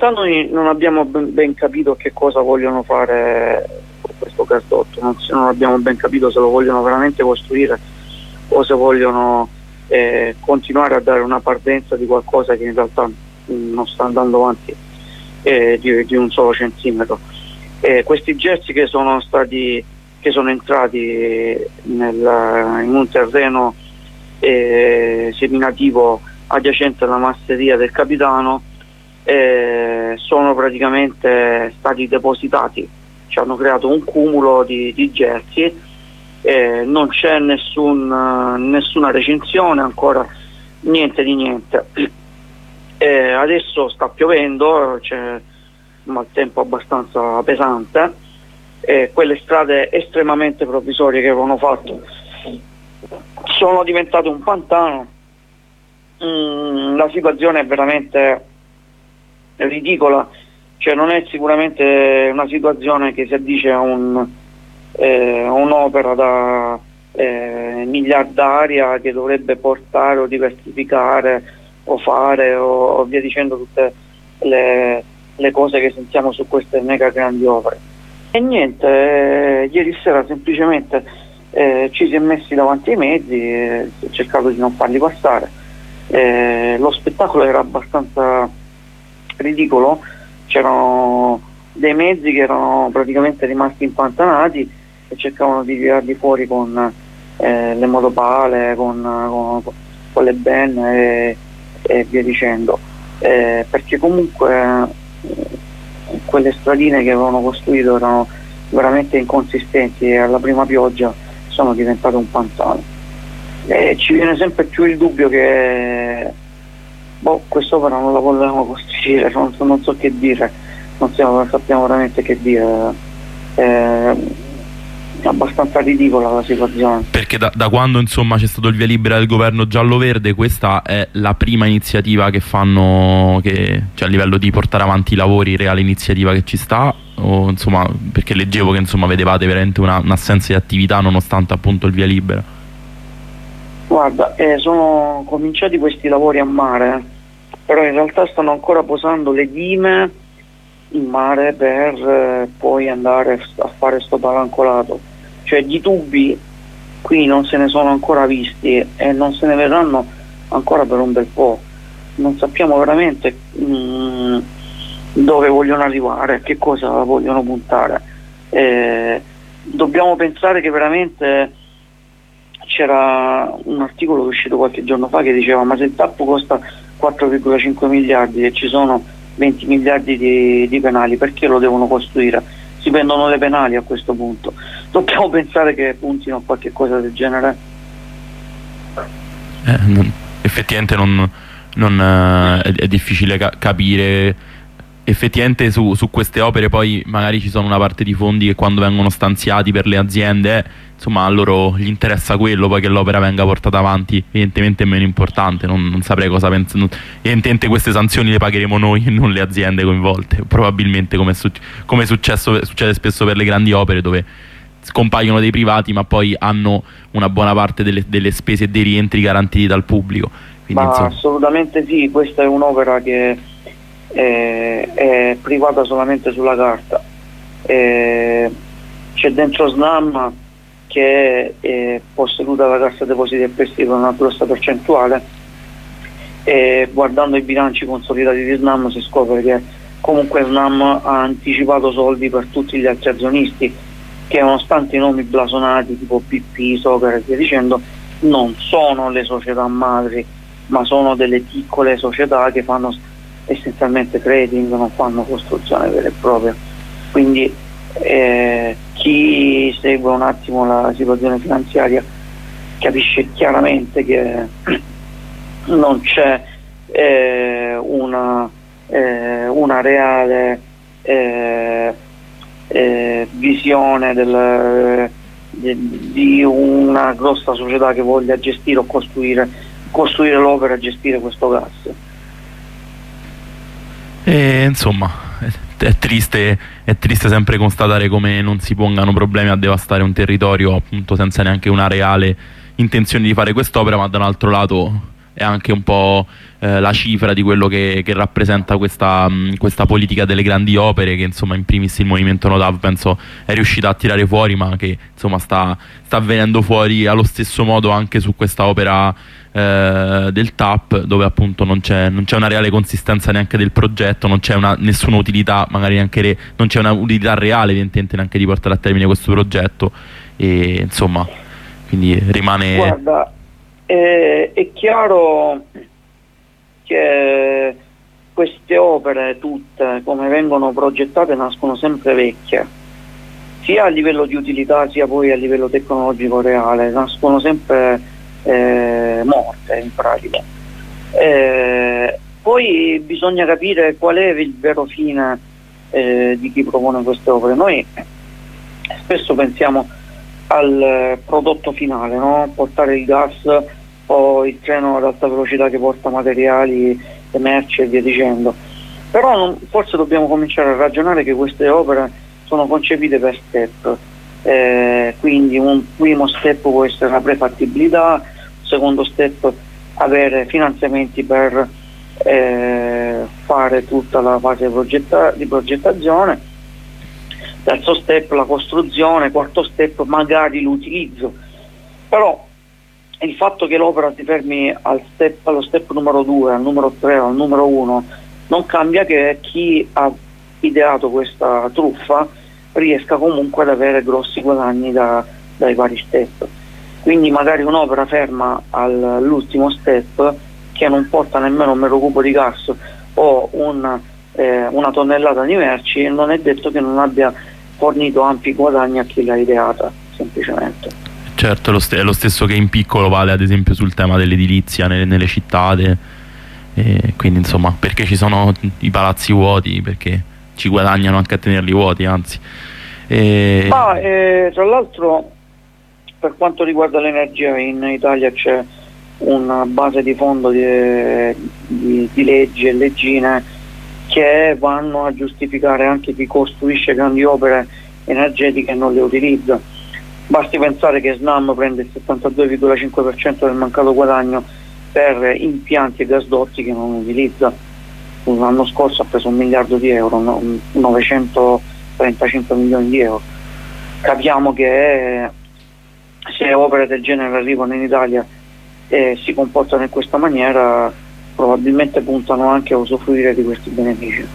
Noi non abbiamo ben, ben capito che cosa vogliono fare con questo gasdotto, non, non, abbiamo ben capito se lo vogliono veramente costruire o se vogliono eh, continuare a dare una partenza di qualcosa che in realtà non sta andando avanti eh, di, di, un solo centimetro. Eh, questi gessi che sono stati che sono entrati nel, in un terreno eh, seminativo adiacente alla masseria del capitano eh, sono praticamente stati depositati, ci hanno creato un cumulo di, di gessi, eh, non c'è nessun, nessuna recinzione ancora, niente di niente. Eh, adesso sta piovendo, c'è un maltempo abbastanza pesante, quelle strade estremamente provvisorie che avevano fatto sono diventate un pantano. Mm, la situazione è veramente ridicola, cioè non è sicuramente una situazione che si addice a un, eh, un'opera da eh, miliardaria che dovrebbe portare o diversificare o fare o, o via dicendo tutte le, le, cose che sentiamo su queste mega grandi opere. E niente, eh, ieri sera semplicemente eh, ci si è messi davanti ai mezzi e si è cercato di non farli passare. Eh, lo spettacolo era abbastanza ridicolo, c'erano dei mezzi che erano praticamente rimasti impantanati e cercavano di tirarli fuori con eh, le motopale, con, con, con le benne e, e via dicendo, eh, perché comunque eh, quelle stradine che avevano costruito erano veramente inconsistenti e alla prima pioggia sono diventate un pantano. E ci viene sempre più il dubbio che boh, quest'opera non la volevamo costruire, non, non so che dire, non siamo, sappiamo veramente che dire. Eh, è abbastanza ridicola la situazione. Perché da, da quando insomma, c'è stato il via libera del governo giallo-verde, questa è la prima iniziativa che fanno, che, cioè a livello di portare avanti i lavori, reale iniziativa che ci sta, o, insomma, perché leggevo che insomma, vedevate veramente una, un'assenza di attività nonostante appunto il via libera. Guarda, eh, sono cominciati questi lavori a mare, però in realtà stanno ancora posando le dime in mare per eh, poi andare a fare sto palancolato cioè di tubi qui non se ne sono ancora visti e non se ne vedranno ancora per un bel po'. Non sappiamo veramente mh, mm, dove vogliono arrivare, che cosa vogliono puntare. Eh, dobbiamo pensare che veramente c'era un articolo uscito qualche giorno fa che diceva ma se il tappo costa 4,5 miliardi e ci sono 20 miliardi di, di penali perché lo devono costruire? si prendono le penali a questo punto. Dobbiamo pensare che puntino a qualche cosa del genere. Eh, non, effettivamente non, non, eh, è, è, difficile ca capire effettivamente su, su, queste opere poi magari ci sono una parte di fondi che quando vengono stanziati per le aziende insomma a loro gli interessa quello poi che l'opera venga portata avanti evidentemente è meno importante non, non saprei cosa pensare evidentemente queste sanzioni le pagheremo noi e non le aziende coinvolte probabilmente come, su come successo, succede spesso per le grandi opere dove scompaiono dei privati ma poi hanno una buona parte delle, delle spese e dei rientri garantiti dal pubblico. Quindi, assolutamente sì questa è un'opera che è, è privata solamente sulla carta. c'è dentro SNAM che è posseduta dalla Cassa Depositi e Prestiti con una grossa percentuale e guardando i bilanci consolidati di SNAM si scopre che comunque SNAM ha anticipato soldi per tutti gli altri azionisti che nonostante i nomi blasonati tipo BP, Soccer e via dicendo non sono le società madri ma sono delle piccole società che fanno essenzialmente trading, non fanno costruzione vera e propria. Quindi eh, chi segue un attimo la situazione finanziaria capisce chiaramente che non c'è eh, una, eh, una, reale eh, eh, visione del, di, di, una grossa società che voglia gestire o costruire, costruire l'opera e gestire questo gas. E, insomma, è triste, è triste sempre constatare come non si pongano problemi a devastare un territorio appunto senza neanche una reale intenzione di fare quest'opera, ma da un altro lato è anche un po' eh, la cifra di quello che, che rappresenta questa, mh, questa, politica delle grandi opere che insomma in primis il movimento Nodav penso è riuscito a tirare fuori ma che insomma sta, sta venendo fuori allo stesso modo anche su questa opera eh, del TAP dove appunto non c'è, non c'è, una reale consistenza neanche del progetto, non c'è una, nessuna utilità, magari neanche re, non c'è una utilità reale evidentemente neanche di portare a termine questo progetto. E insomma quindi rimane... Guarda, eh, è chiaro che queste opere tutte come vengono progettate nascono sempre vecchie sia a livello di utilità sia poi a livello tecnologico reale nascono sempre eh, morte in pratica eh, poi bisogna capire qual è il vero fine eh, di chi propone queste opere noi spesso pensiamo al prodotto finale no? portare il gas o il treno ad alta velocità che porta materiali e merci e via dicendo. Però non, forse dobbiamo cominciare a ragionare che queste opere sono concepite per step, eh, quindi un primo step può essere la prefattibilità, un secondo step avere finanziamenti per eh, fare tutta la fase progetta di progettazione, terzo step la costruzione, quarto step magari l'utilizzo. Però il fatto che l'opera si fermi al step, allo step numero 2, al numero 3, al numero 1 non cambia che chi ha ideato questa truffa riesca comunque ad avere grossi guadagni da, dai vari step. Quindi magari un'opera ferma all'ultimo step che non porta nemmeno un mero cubo di gas o un, eh, una tonnellata di merci non è detto che non abbia fornito ampi guadagni a chi l'ha ideata semplicemente. Certo, è lo, st- è lo, stesso che in piccolo vale ad esempio sul tema dell'edilizia nelle, nelle città. E quindi insomma, perché ci sono i palazzi vuoti? Perché ci guadagnano anche a tenerli vuoti, anzi. E... Ma eh, tra l'altro, per quanto riguarda l'energia, in Italia c'è una base di fondo di, di, di leggi e leggine che vanno a giustificare anche chi costruisce grandi opere energetiche e non le utilizza Basti pensare che Snam prende il 72,5% del mancato guadagno per impianti e gasdotti che non utilizza. L'anno scorso ha preso un miliardo di euro, 935 milioni di euro. Capiamo che se opere del genere arrivano in Italia e si comportano in questa maniera, probabilmente puntano anche a usufruire di questi benefici.